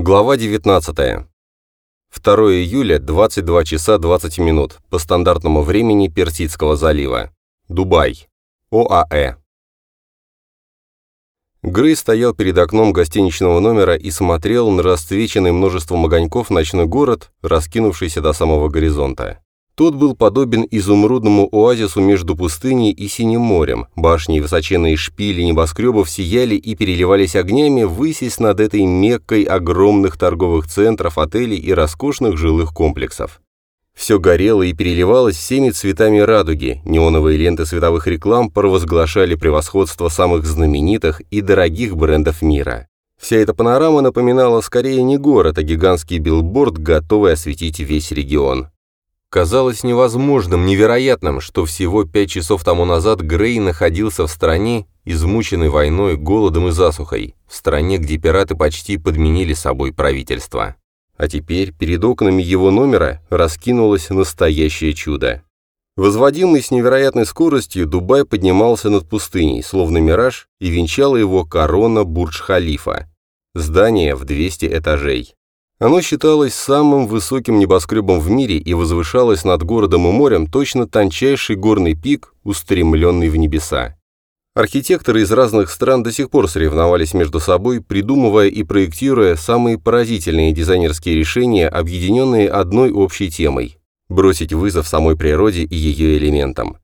Глава 19. 2 июля, 22 часа 20 минут, по стандартному времени Персидского залива. Дубай. ОАЭ. Грей стоял перед окном гостиничного номера и смотрел на расцвеченный множеством огоньков ночной город, раскинувшийся до самого горизонта. Тот был подобен изумрудному оазису между пустыней и Синим морем. Башни и высоченные шпили небоскребов сияли и переливались огнями, высясь над этой меккой огромных торговых центров, отелей и роскошных жилых комплексов. Все горело и переливалось всеми цветами радуги, неоновые ленты световых реклам провозглашали превосходство самых знаменитых и дорогих брендов мира. Вся эта панорама напоминала скорее не город, а гигантский билборд, готовый осветить весь регион. Казалось невозможным, невероятным, что всего пять часов тому назад Грей находился в стране, измученной войной, голодом и засухой, в стране, где пираты почти подменили собой правительство. А теперь перед окнами его номера раскинулось настоящее чудо. Возводимый с невероятной скоростью, Дубай поднимался над пустыней, словно мираж, и венчала его корона Бурдж-Халифа. Здание в 200 этажей. Оно считалось самым высоким небоскребом в мире и возвышалось над городом и морем точно тончайший горный пик, устремленный в небеса. Архитекторы из разных стран до сих пор соревновались между собой, придумывая и проектируя самые поразительные дизайнерские решения, объединенные одной общей темой – бросить вызов самой природе и ее элементам.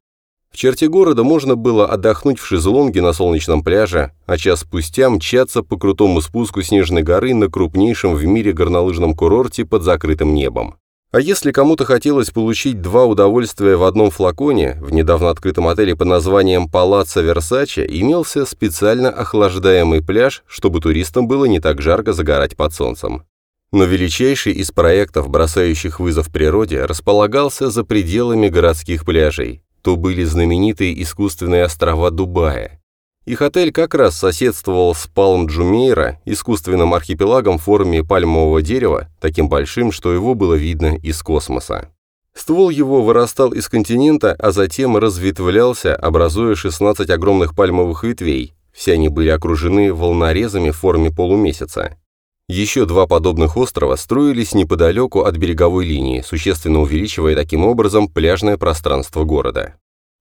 В черте города можно было отдохнуть в шезлонге на солнечном пляже, а час спустя мчаться по крутому спуску Снежной горы на крупнейшем в мире горнолыжном курорте под закрытым небом. А если кому-то хотелось получить два удовольствия в одном флаконе, в недавно открытом отеле под названием «Палаццо Версаче» имелся специально охлаждаемый пляж, чтобы туристам было не так жарко загорать под солнцем. Но величайший из проектов, бросающих вызов природе, располагался за пределами городских пляжей, то были знаменитые искусственные острова Дубая. Их отель как раз соседствовал с Палм Джумейра, искусственным архипелагом в форме пальмового дерева, таким большим, что его было видно из космоса. Ствол его вырастал из континента, а затем разветвлялся, образуя 16 огромных пальмовых ветвей. Все они были окружены волнорезами в форме полумесяца. Еще два подобных острова строились неподалеку от береговой линии, существенно увеличивая таким образом пляжное пространство города.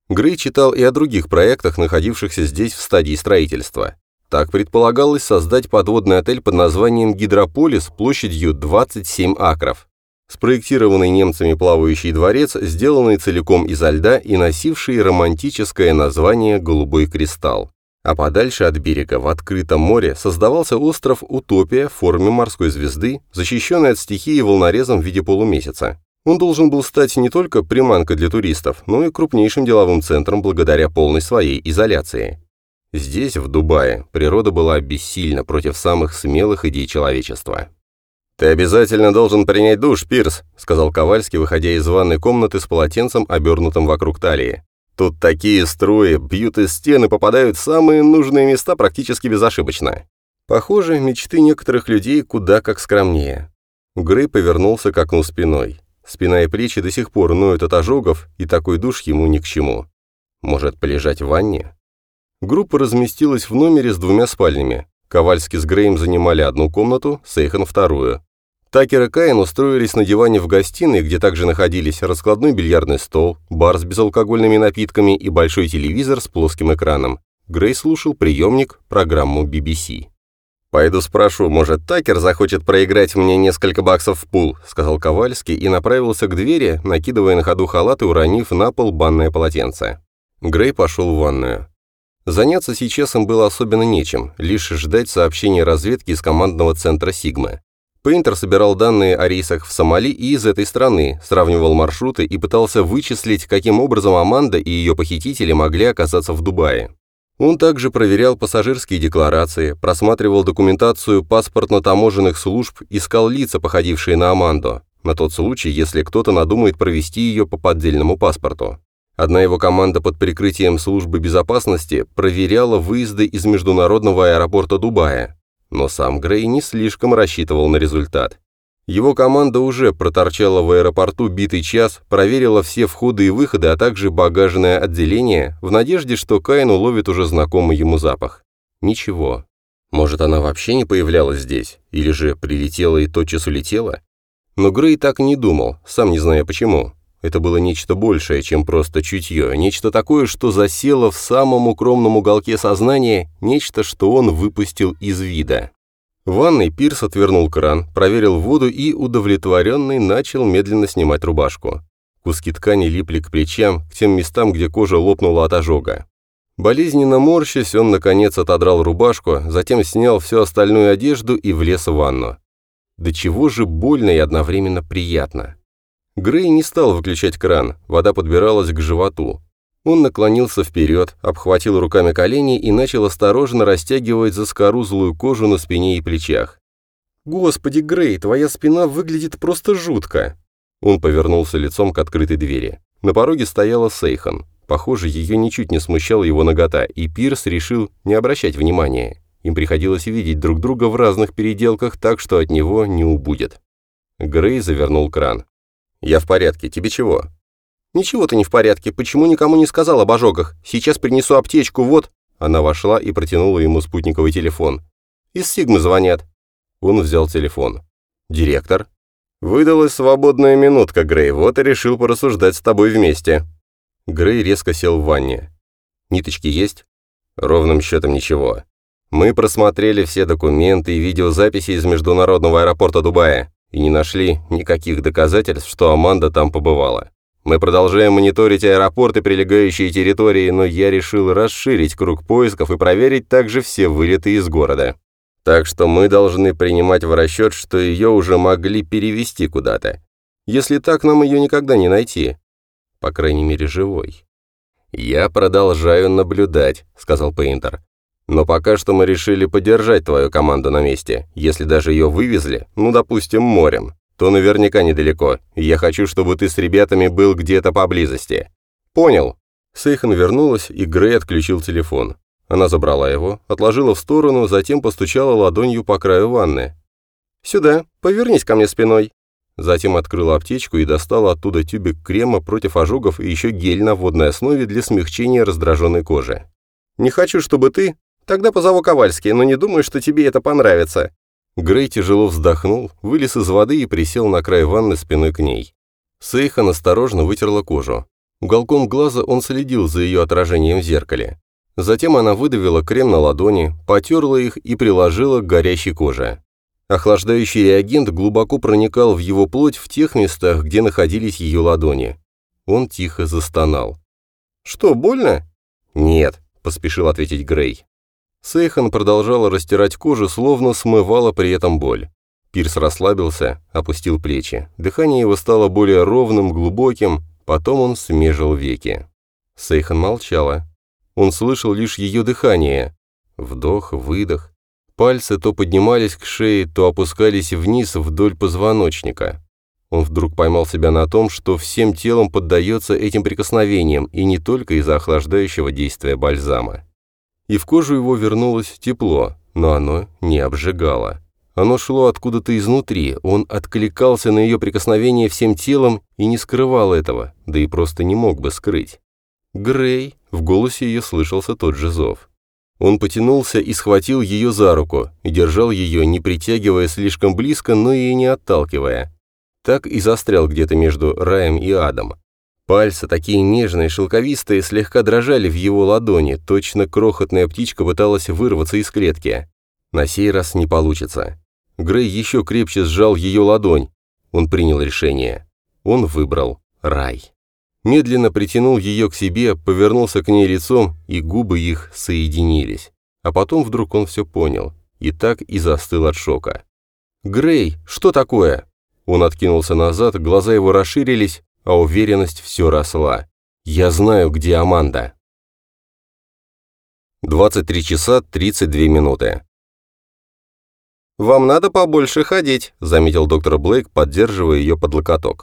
Грей читал и о других проектах, находившихся здесь в стадии строительства. Так предполагалось создать подводный отель под названием «Гидрополис» площадью 27 акров. Спроектированный немцами плавающий дворец, сделанный целиком изо льда и носивший романтическое название «Голубой кристалл» а подальше от берега в открытом море создавался остров Утопия в форме морской звезды, защищенный от стихии волнорезом в виде полумесяца. Он должен был стать не только приманкой для туристов, но и крупнейшим деловым центром благодаря полной своей изоляции. Здесь, в Дубае, природа была бессильна против самых смелых идей человечества. «Ты обязательно должен принять душ, Пирс», — сказал Ковальский, выходя из ванной комнаты с полотенцем, обернутым вокруг талии. Тут такие струи бьют из стены, попадают в самые нужные места практически безошибочно. Похоже, мечты некоторых людей куда как скромнее. Грей повернулся к окну спиной. Спина и плечи до сих пор ноют от ожогов, и такой душ ему ни к чему. Может, полежать в ванне? Группа разместилась в номере с двумя спальнями. Ковальский с Греем занимали одну комнату, Сейхан вторую. Такер и Каин устроились на диване в гостиной, где также находились раскладной бильярдный стол, бар с безалкогольными напитками и большой телевизор с плоским экраном. Грей слушал приемник, программу BBC. «Пойду спрошу, может, Такер захочет проиграть мне несколько баксов в пул», сказал Ковальский и направился к двери, накидывая на ходу халат и уронив на пол банное полотенце. Грей пошел в ванную. Заняться сейчас им было особенно нечем, лишь ждать сообщения разведки из командного центра «Сигмы». Пейнтер собирал данные о рейсах в Сомали и из этой страны, сравнивал маршруты и пытался вычислить, каким образом Аманда и ее похитители могли оказаться в Дубае. Он также проверял пассажирские декларации, просматривал документацию паспортно-таможенных служб, искал лица, походившие на Аманду, на тот случай, если кто-то надумает провести ее по поддельному паспорту. Одна его команда под прикрытием службы безопасности проверяла выезды из международного аэропорта Дубая, но сам Грей не слишком рассчитывал на результат. Его команда уже проторчала в аэропорту битый час, проверила все входы и выходы, а также багажное отделение, в надежде, что Каин уловит уже знакомый ему запах. Ничего. Может, она вообще не появлялась здесь, или же прилетела и тотчас улетела? Но Грей так не думал, сам не зная почему. Это было нечто большее, чем просто чутье, нечто такое, что засело в самом укромном уголке сознания, нечто, что он выпустил из вида. В ванной Пирс отвернул кран, проверил воду и, удовлетворенный, начал медленно снимать рубашку. Куски ткани липли к плечам, к тем местам, где кожа лопнула от ожога. Болезненно морщась, он, наконец, отодрал рубашку, затем снял всю остальную одежду и влез в ванну. До чего же больно и одновременно приятно. Грей не стал выключать кран, вода подбиралась к животу. Он наклонился вперед, обхватил руками колени и начал осторожно растягивать заскорузлую кожу на спине и плечах. «Господи, Грей, твоя спина выглядит просто жутко!» Он повернулся лицом к открытой двери. На пороге стояла Сейхан. Похоже, ее ничуть не смущала его нагота, и Пирс решил не обращать внимания. Им приходилось видеть друг друга в разных переделках, так что от него не убудет. Грей завернул кран. «Я в порядке. Тебе чего?» «Ничего ты не в порядке. Почему никому не сказал об ожогах? Сейчас принесу аптечку, вот...» Она вошла и протянула ему спутниковый телефон. «Из Сигмы звонят». Он взял телефон. «Директор?» «Выдалась свободная минутка, Грей, вот и решил порассуждать с тобой вместе». Грей резко сел в ванне. «Ниточки есть?» «Ровным счетом ничего. Мы просмотрели все документы и видеозаписи из международного аэропорта Дубая и не нашли никаких доказательств, что Аманда там побывала. Мы продолжаем мониторить аэропорт и прилегающие территории, но я решил расширить круг поисков и проверить также все вылеты из города. Так что мы должны принимать в расчет, что ее уже могли перевести куда-то. Если так, нам ее никогда не найти. По крайней мере, живой. «Я продолжаю наблюдать», — сказал Пейнтер. Но пока что мы решили поддержать твою команду на месте. Если даже ее вывезли, ну, допустим, морем, то наверняка недалеко. я хочу, чтобы ты с ребятами был где-то поблизости. Понял?» Сейхан вернулась, и Грей отключил телефон. Она забрала его, отложила в сторону, затем постучала ладонью по краю ванны. «Сюда, повернись ко мне спиной». Затем открыла аптечку и достала оттуда тюбик крема против ожогов и еще гель на водной основе для смягчения раздраженной кожи. «Не хочу, чтобы ты Тогда позову Ковальский, но не думаю, что тебе это понравится». Грей тяжело вздохнул, вылез из воды и присел на край ванны спиной к ней. Сейхан осторожно вытерла кожу. Уголком глаза он следил за ее отражением в зеркале. Затем она выдавила крем на ладони, потерла их и приложила к горящей коже. Охлаждающий реагент глубоко проникал в его плоть в тех местах, где находились ее ладони. Он тихо застонал. «Что, больно?» «Нет», – поспешил ответить Грей. Сейхан продолжала растирать кожу, словно смывала при этом боль. Пирс расслабился, опустил плечи. Дыхание его стало более ровным, глубоким, потом он смежил веки. Сейхан молчала. Он слышал лишь ее дыхание. Вдох, выдох. Пальцы то поднимались к шее, то опускались вниз вдоль позвоночника. Он вдруг поймал себя на том, что всем телом поддается этим прикосновениям, и не только из-за охлаждающего действия бальзама и в кожу его вернулось тепло, но оно не обжигало. Оно шло откуда-то изнутри, он откликался на ее прикосновение всем телом и не скрывал этого, да и просто не мог бы скрыть. «Грей», в голосе ее слышался тот же зов. Он потянулся и схватил ее за руку, и держал ее, не притягивая слишком близко, но и не отталкивая. Так и застрял где-то между раем и адом. Пальцы, такие нежные, шелковистые, слегка дрожали в его ладони, точно крохотная птичка пыталась вырваться из клетки. На сей раз не получится. Грей еще крепче сжал ее ладонь. Он принял решение. Он выбрал рай. Медленно притянул ее к себе, повернулся к ней лицом, и губы их соединились. А потом вдруг он все понял, и так и застыл от шока. «Грей, что такое?» Он откинулся назад, глаза его расширились, а уверенность все росла. «Я знаю, где Аманда». 23 часа 32 минуты. «Вам надо побольше ходить», — заметил доктор Блейк, поддерживая ее под локоток.